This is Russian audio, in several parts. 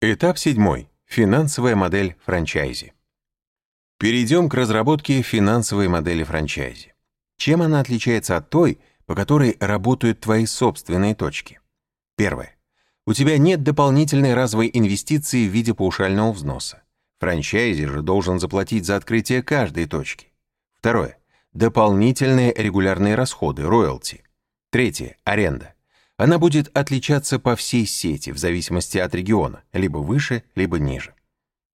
Этап седьмой. Финансовая модель франчайзи. Перейдем к разработке финансовой модели франчайзи. Чем она отличается от той, по которой работают твои собственные точки? Первое. У тебя нет дополнительной разовой инвестиции в виде паушального взноса. Франчайзи же должен заплатить за открытие каждой точки. Второе. Дополнительные регулярные расходы, роялти. Третье. Аренда. Она будет отличаться по всей сети в зависимости от региона, либо выше, либо ниже.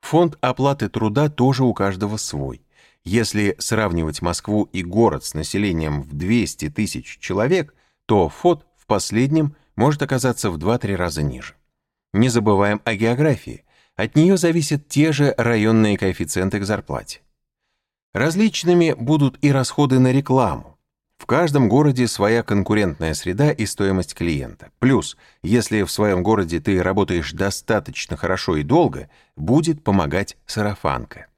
Фонд оплаты труда тоже у каждого свой. Если сравнивать Москву и город с населением в 200 тысяч человек, то ФОД в последнем может оказаться в 2-3 раза ниже. Не забываем о географии. От нее зависят те же районные коэффициенты к зарплате. Различными будут и расходы на рекламу. В каждом городе своя конкурентная среда и стоимость клиента. Плюс, если в своем городе ты работаешь достаточно хорошо и долго, будет помогать сарафанка.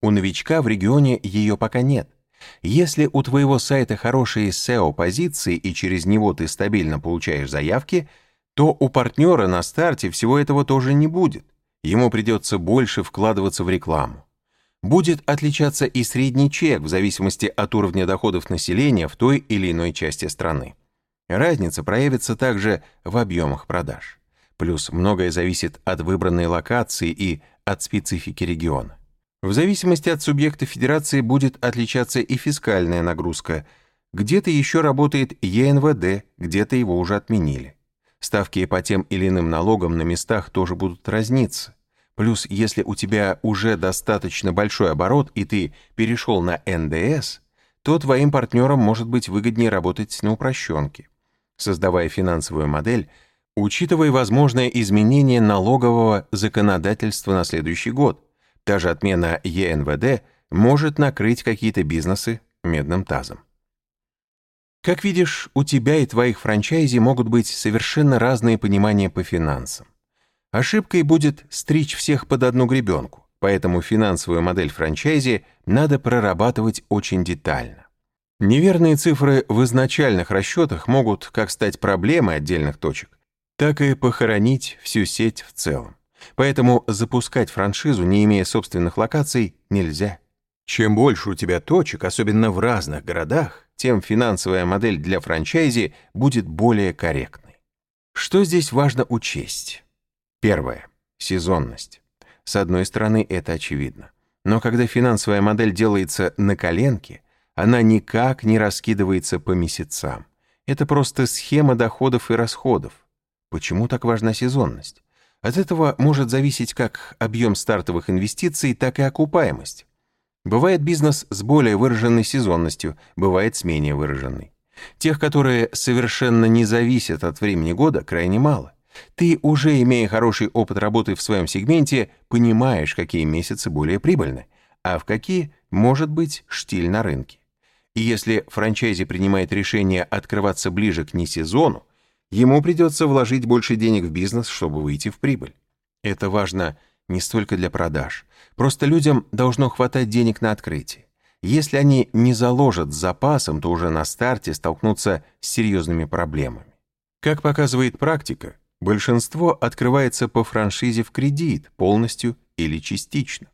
У новичка в регионе ее пока нет. Если у твоего сайта хорошие SEO-позиции и через него ты стабильно получаешь заявки, то у партнера на старте всего этого тоже не будет. Ему придется больше вкладываться в рекламу. Будет отличаться и средний чек в зависимости от уровня доходов населения в той или иной части страны. Разница проявится также в объемах продаж. Плюс многое зависит от выбранной локации и от специфики региона. В зависимости от субъекта федерации будет отличаться и фискальная нагрузка. Где-то еще работает ЕНВД, где-то его уже отменили. Ставки по тем или иным налогам на местах тоже будут разниться. Плюс, если у тебя уже достаточно большой оборот и ты перешел на НДС, то твоим партнерам может быть выгоднее работать на упрощенке. Создавая финансовую модель, учитывай возможное изменение налогового законодательства на следующий год. Та же отмена ЕНВД может накрыть какие-то бизнесы медным тазом. Как видишь, у тебя и твоих франчайзи могут быть совершенно разные понимания по финансам. Ошибкой будет стричь всех под одну гребенку, поэтому финансовую модель франчайзи надо прорабатывать очень детально. Неверные цифры в изначальных расчетах могут как стать проблемой отдельных точек, так и похоронить всю сеть в целом. Поэтому запускать франшизу, не имея собственных локаций, нельзя. Чем больше у тебя точек, особенно в разных городах, тем финансовая модель для франчайзи будет более корректной. Что здесь важно учесть? Первое. Сезонность. С одной стороны, это очевидно. Но когда финансовая модель делается на коленке, она никак не раскидывается по месяцам. Это просто схема доходов и расходов. Почему так важна сезонность? От этого может зависеть как объем стартовых инвестиций, так и окупаемость. Бывает бизнес с более выраженной сезонностью, бывает с менее выраженной. Тех, которые совершенно не зависят от времени года, крайне мало. Ты, уже имея хороший опыт работы в своем сегменте, понимаешь, какие месяцы более прибыльны, а в какие может быть штиль на рынке. И если франчайзи принимает решение открываться ближе к несезону, ему придется вложить больше денег в бизнес, чтобы выйти в прибыль. Это важно не столько для продаж. Просто людям должно хватать денег на открытие. Если они не заложат с запасом, то уже на старте столкнутся с серьезными проблемами. Как показывает практика, Большинство открывается по франшизе в кредит, полностью или частично.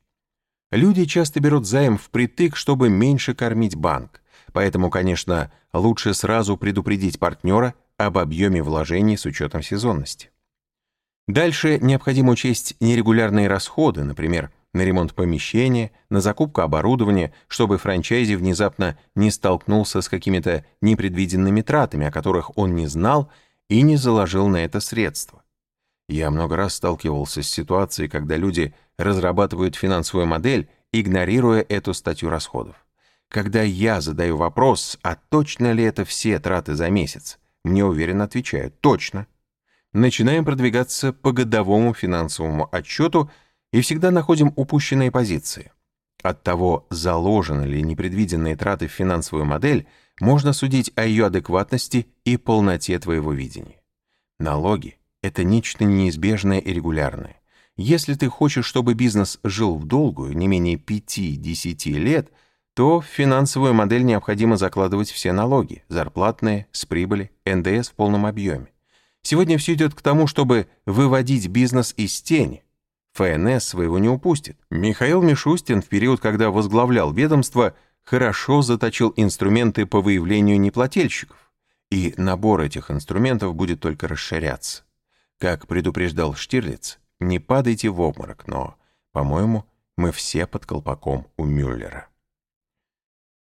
Люди часто берут займ впритык, чтобы меньше кормить банк. Поэтому, конечно, лучше сразу предупредить партнера об объеме вложений с учетом сезонности. Дальше необходимо учесть нерегулярные расходы, например, на ремонт помещения, на закупку оборудования, чтобы франчайзи внезапно не столкнулся с какими-то непредвиденными тратами, о которых он не знал и не заложил на это средства. Я много раз сталкивался с ситуацией, когда люди разрабатывают финансовую модель, игнорируя эту статью расходов. Когда я задаю вопрос, а точно ли это все траты за месяц, мне уверенно отвечают «точно». Начинаем продвигаться по годовому финансовому отчету и всегда находим упущенные позиции. От того, заложены ли непредвиденные траты в финансовую модель, можно судить о ее адекватности и полноте твоего видения. Налоги — это нечто неизбежное и регулярное. Если ты хочешь, чтобы бизнес жил в долгую, не менее 5-10 лет, то в финансовую модель необходимо закладывать все налоги, зарплатные, с прибыли, НДС в полном объеме. Сегодня все идет к тому, чтобы выводить бизнес из тени. ФНС своего не упустит. Михаил Мишустин в период, когда возглавлял ведомство, хорошо заточил инструменты по выявлению неплательщиков, и набор этих инструментов будет только расширяться. Как предупреждал Штирлиц, не падайте в обморок, но, по-моему, мы все под колпаком у Мюллера.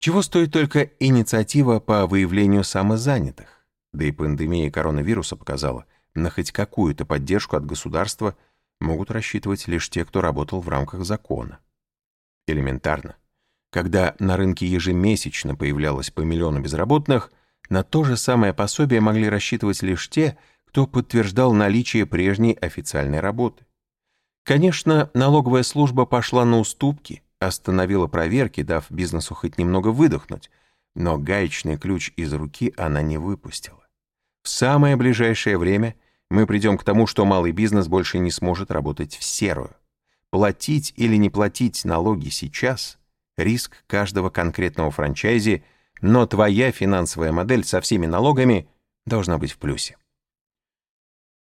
Чего стоит только инициатива по выявлению самозанятых? Да и пандемия коронавируса показала, на хоть какую-то поддержку от государства могут рассчитывать лишь те, кто работал в рамках закона. Элементарно. Когда на рынке ежемесячно появлялось по миллиону безработных, на то же самое пособие могли рассчитывать лишь те, кто подтверждал наличие прежней официальной работы. Конечно, налоговая служба пошла на уступки, остановила проверки, дав бизнесу хоть немного выдохнуть, но гаечный ключ из руки она не выпустила. В самое ближайшее время мы придем к тому, что малый бизнес больше не сможет работать в серую. Платить или не платить налоги сейчас – риск каждого конкретного франчайзи, но твоя финансовая модель со всеми налогами должна быть в плюсе.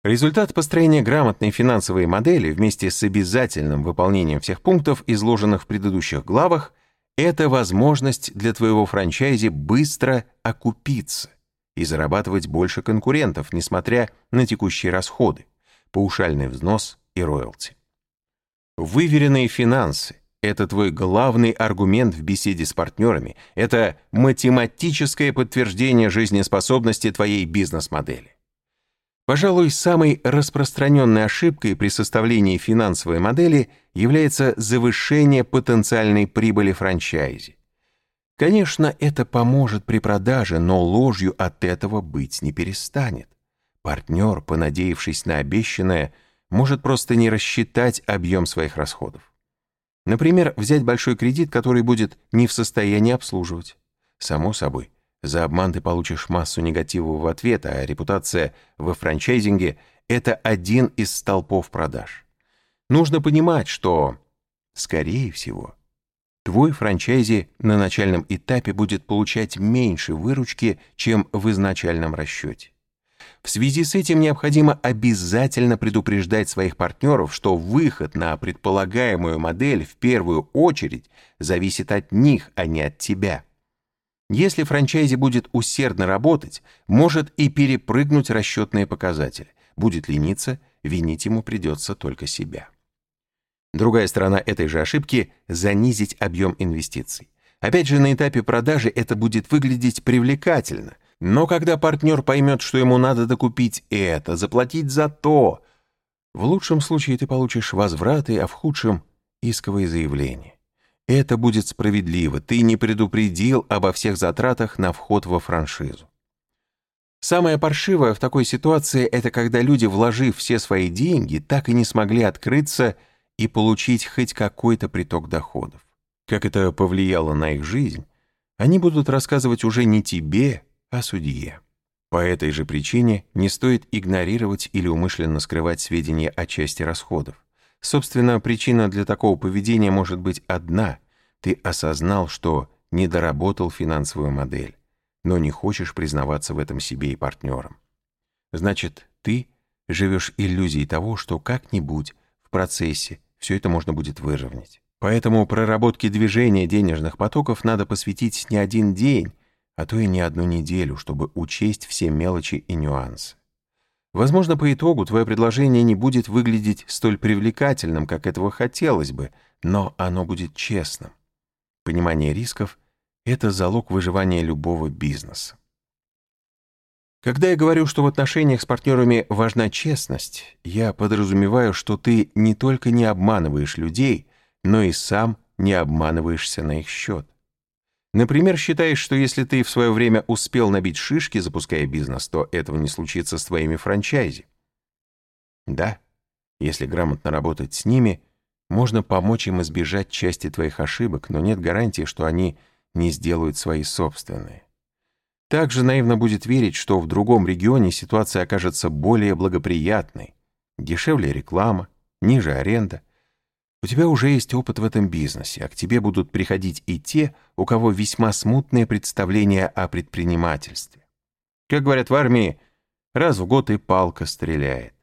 Результат построения грамотной финансовой модели вместе с обязательным выполнением всех пунктов, изложенных в предыдущих главах, это возможность для твоего франчайзи быстро окупиться – и зарабатывать больше конкурентов, несмотря на текущие расходы, паушальный взнос и роялти. Выверенные финансы – это твой главный аргумент в беседе с партнерами, это математическое подтверждение жизнеспособности твоей бизнес-модели. Пожалуй, самой распространенной ошибкой при составлении финансовой модели является завышение потенциальной прибыли франчайзи. Конечно, это поможет при продаже, но ложью от этого быть не перестанет. Партнер, понадеявшись на обещанное, может просто не рассчитать объем своих расходов. Например, взять большой кредит, который будет не в состоянии обслуживать. Само собой, за обман ты получишь массу негативного ответа, а репутация во франчайзинге – это один из столпов продаж. Нужно понимать, что, скорее всего, твой франчайзи на начальном этапе будет получать меньше выручки, чем в изначальном расчете. В связи с этим необходимо обязательно предупреждать своих партнеров, что выход на предполагаемую модель в первую очередь зависит от них, а не от тебя. Если франчайзи будет усердно работать, может и перепрыгнуть расчетные показатели. Будет лениться, винить ему придется только себя. Другая сторона этой же ошибки – занизить объем инвестиций. Опять же, на этапе продажи это будет выглядеть привлекательно, но когда партнер поймет, что ему надо докупить это, заплатить за то, в лучшем случае ты получишь возвраты, а в худшем – исковые заявления. Это будет справедливо, ты не предупредил обо всех затратах на вход во франшизу. Самое паршивое в такой ситуации – это когда люди, вложив все свои деньги, так и не смогли открыться – и получить хоть какой-то приток доходов. Как это повлияло на их жизнь, они будут рассказывать уже не тебе, а судье. По этой же причине не стоит игнорировать или умышленно скрывать сведения о части расходов. Собственно, причина для такого поведения может быть одна. Ты осознал, что не доработал финансовую модель, но не хочешь признаваться в этом себе и партнерам. Значит, ты живешь иллюзией того, что как-нибудь в процессе все это можно будет выровнять. Поэтому проработке движения денежных потоков надо посвятить не один день, а то и не одну неделю, чтобы учесть все мелочи и нюансы. Возможно, по итогу твое предложение не будет выглядеть столь привлекательным, как этого хотелось бы, но оно будет честным. Понимание рисков — это залог выживания любого бизнеса. Когда я говорю, что в отношениях с партнерами важна честность, я подразумеваю, что ты не только не обманываешь людей, но и сам не обманываешься на их счет. Например, считаешь, что если ты в свое время успел набить шишки, запуская бизнес, то этого не случится с твоими франчайзи. Да, если грамотно работать с ними, можно помочь им избежать части твоих ошибок, но нет гарантии, что они не сделают свои собственные. Также наивно будет верить, что в другом регионе ситуация окажется более благоприятной. Дешевле реклама, ниже аренда. У тебя уже есть опыт в этом бизнесе, а к тебе будут приходить и те, у кого весьма смутные представления о предпринимательстве. Как говорят в армии, Раз в год и палка стреляет.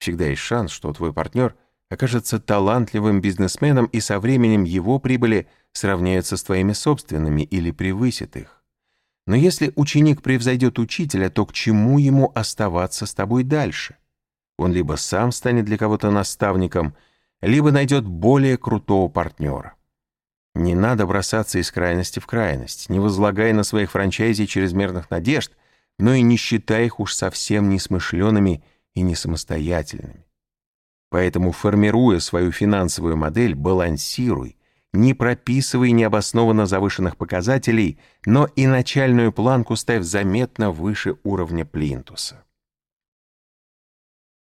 Всегда есть шанс, что твой партнер окажется талантливым бизнесменом и со временем его прибыли сравняются с твоими собственными или превысит их. Но если ученик превзойдет учителя, то к чему ему оставаться с тобой дальше? Он либо сам станет для кого-то наставником, либо найдет более крутого партнера. Не надо бросаться из крайности в крайность, не возлагая на своих франчайзи чрезмерных надежд, но и не считая их уж совсем несмышленными и не самостоятельными. Поэтому, формируя свою финансовую модель, балансируй, не прописывай необоснованно завышенных показателей, но и начальную планку ставь заметно выше уровня плинтуса.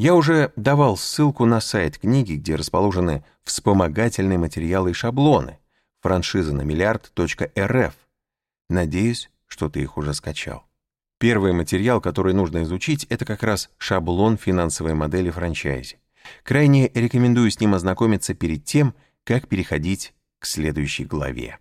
Я уже давал ссылку на сайт книги, где расположены вспомогательные материалы и шаблоны, франшиза на миллиард.рф. Надеюсь, что ты их уже скачал. Первый материал, который нужно изучить, это как раз шаблон финансовой модели франчайзи. Крайне рекомендую с ним ознакомиться перед тем, как переходить к следующей главе.